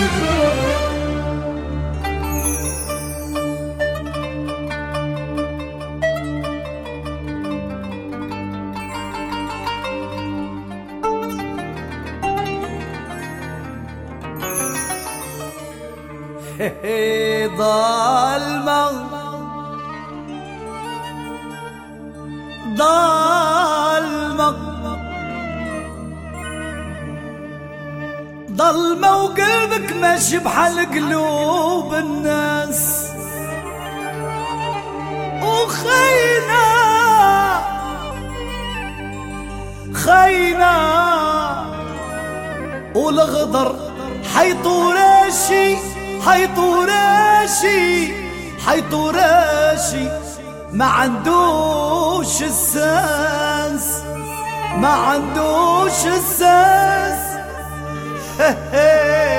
Jesus. ماشي بحال قلوب الناس. وخينا خينا. والغدر حيطوراشي حيطوراشي حيطوراشي ما عندوش الساس ما عندوش الساس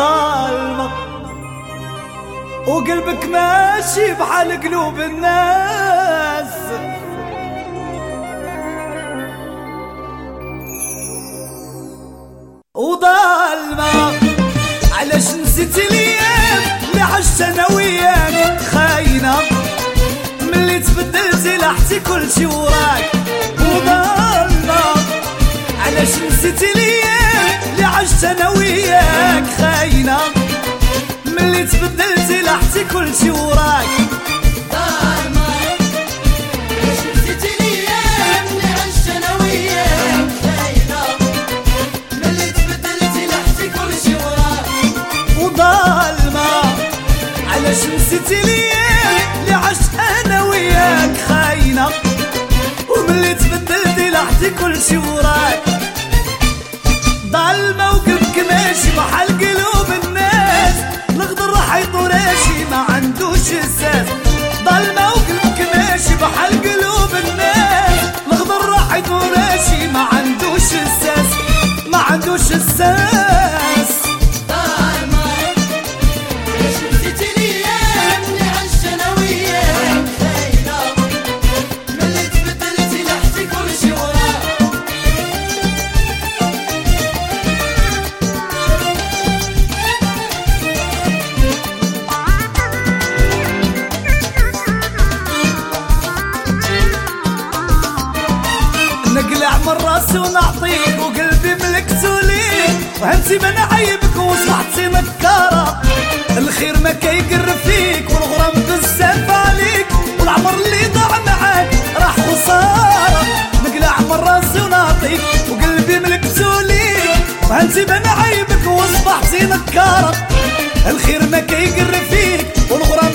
ضالمة وقلبك ماشي بحال قلوب الناس. وضالمه علاش نسيت الأيام اللي عشت أنا وياك. خاينة ملي تبدلتي لحتي كلشي وراك. وضلنا علاش نسيت اللي عشت أنا وياك خاينة. ملي تبدلتي لحتي كلشي وراك. علاش نسيتي ليا اللي عشت أنا وياك خاينة. تبدلتي راسي ونعطيك وقلبي ملكتو ليك وهمتي ما نعيبك وصبحتي نكارة الخير ما كيقر فيك والغرام بزاف عليك. والعمر اللي ضاع معاك راح خسارة نقلع من راسي ونعطيك وقلبي ملكتو ليك وهمتي ما نعيبك وصبحتي نكارة الخير ما كيقر فيك والغرام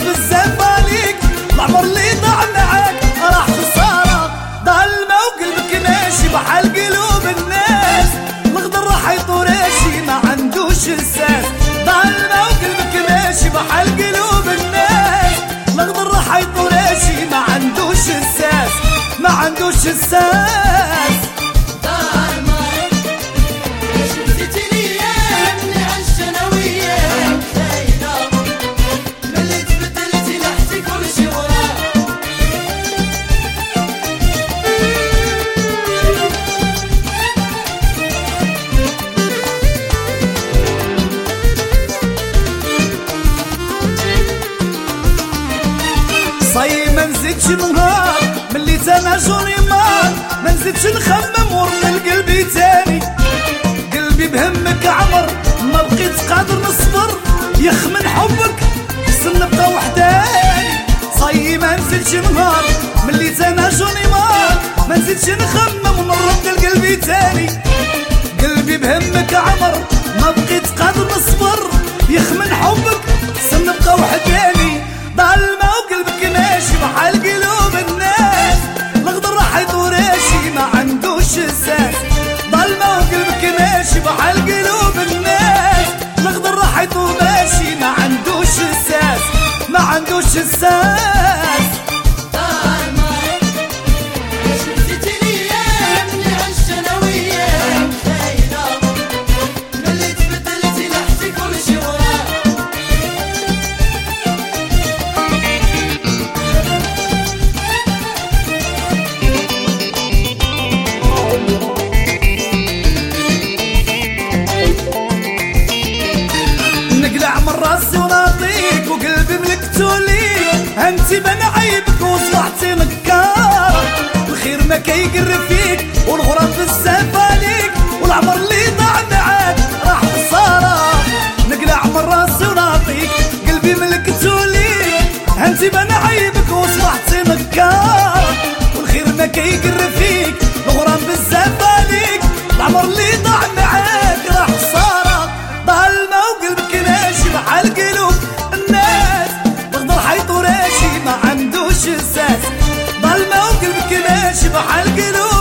تناجوني مار ما نزيدش نخمم ورن القلب تاني. قلبي بهمك عمر ما بقيت قادر نصبر. يخمن حبك سن نبقى وحداني. صي ما نزيدش نهار. ملي تناجوني مار ما نزيدش نخمم ونرد القلب تاني. قلبي بهمك عمر ما بقيت قادر نصبر. يخمن حبك سن نبقى أنت بان عيبك وصلحتي نكار الخير ما كيقر فيك والغراب بزاف عليك والعمر اللي ضاع معاك راح خسارة. نقلع من راسي ونعطيك قلبي ملكته ليك. أنت بان عيبك وصلحتي نكار والخير ما كيقر فيك الغراب بزاف عليك العمر اللي يذبح القلوب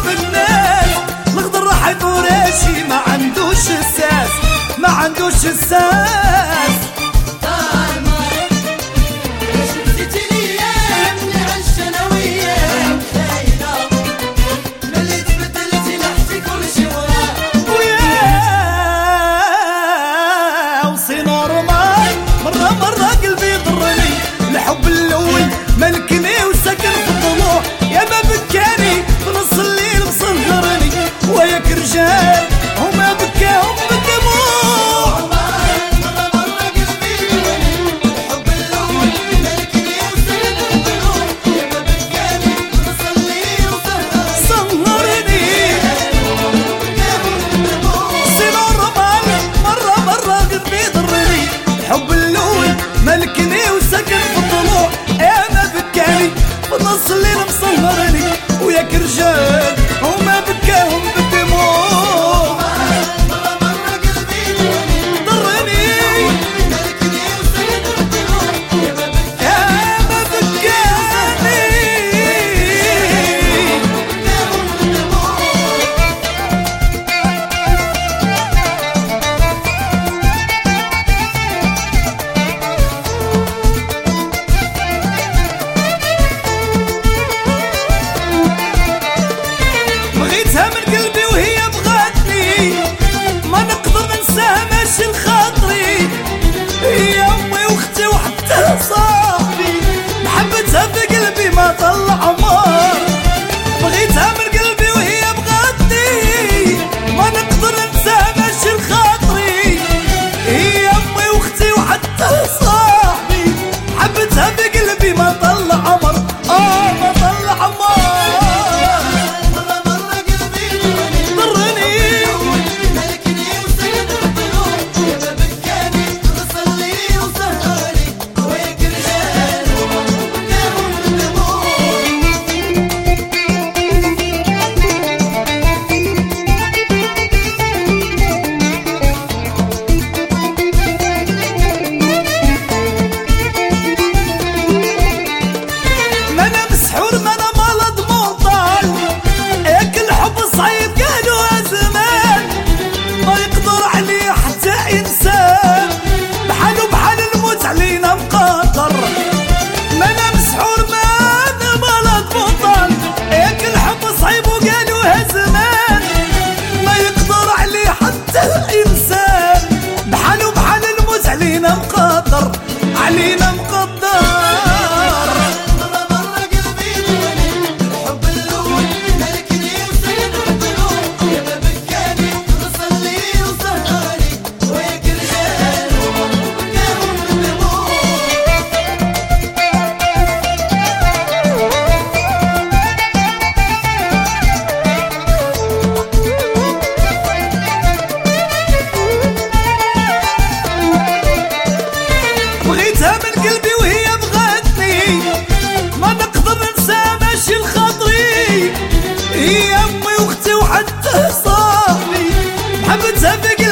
sevgi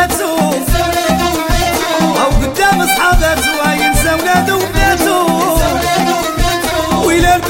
وبناته أو قدام أصحاباته ينسى ولاده وبناته وإلى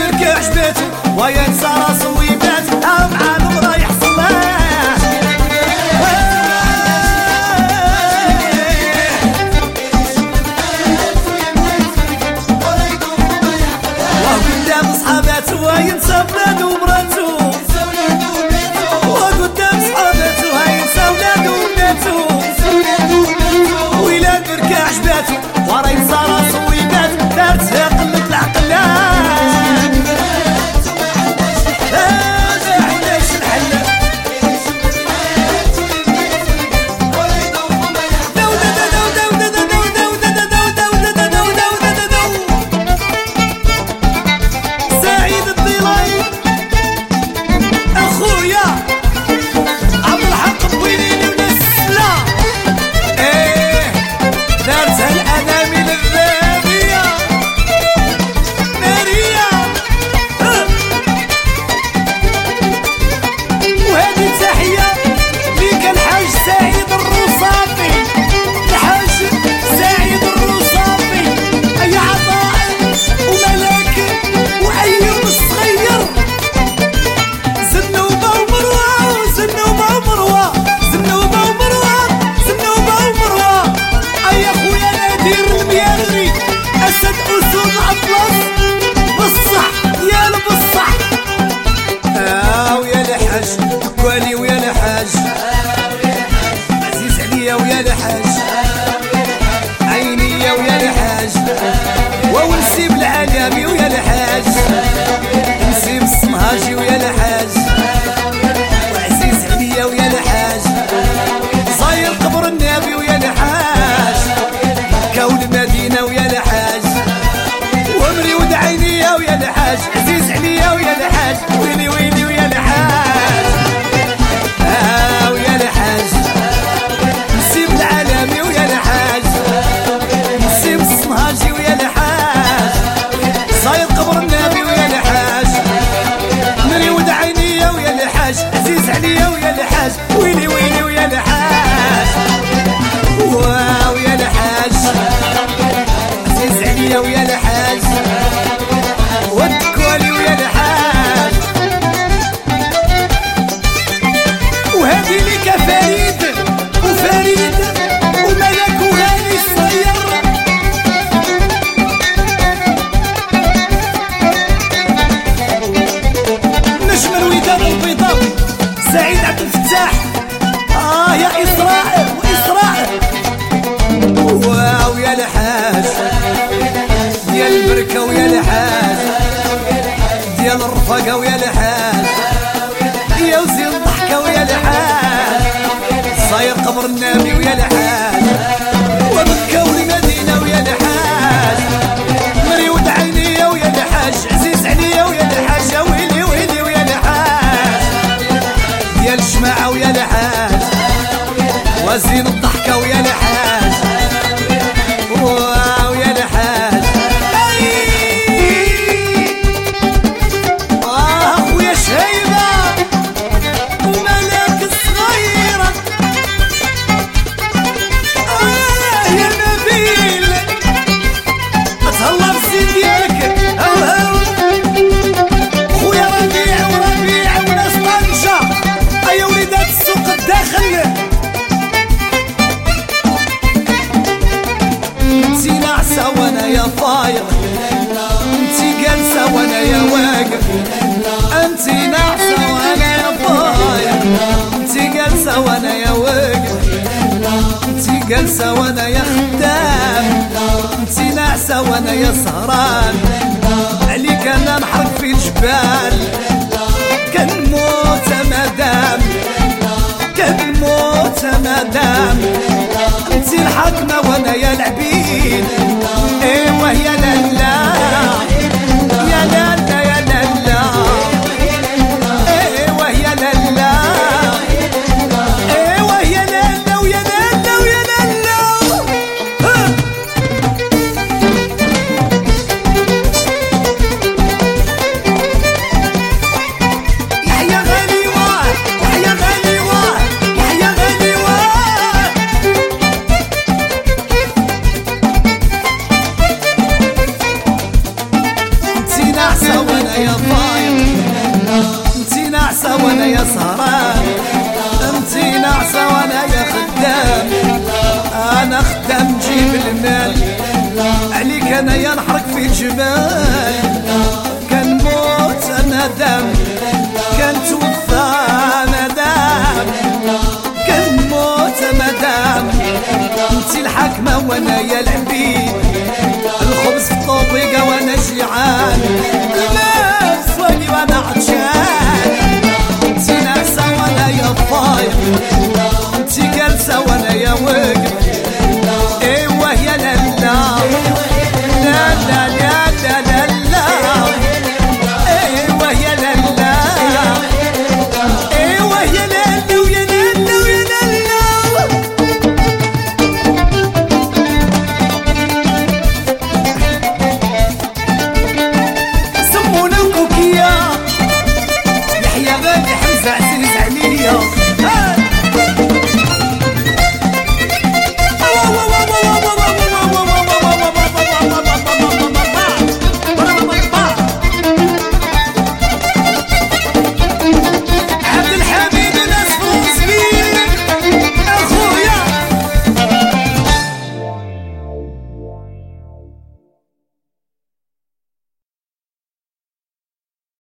تفتح آه يا إسرائيل واسرائيل واو يا الحاج يا البركة ويا الحاج يا الرفقة ويا الحاج يا وزين الضحكة ويا الحاج صاير قبر النبي ويا الحاج أنا يا سهران. عليك أنا نحرق في الجبال. كنموت مدام. كنموت مدام. أنت الحاكمه وأنا يا العبيد. ايوا يا لاله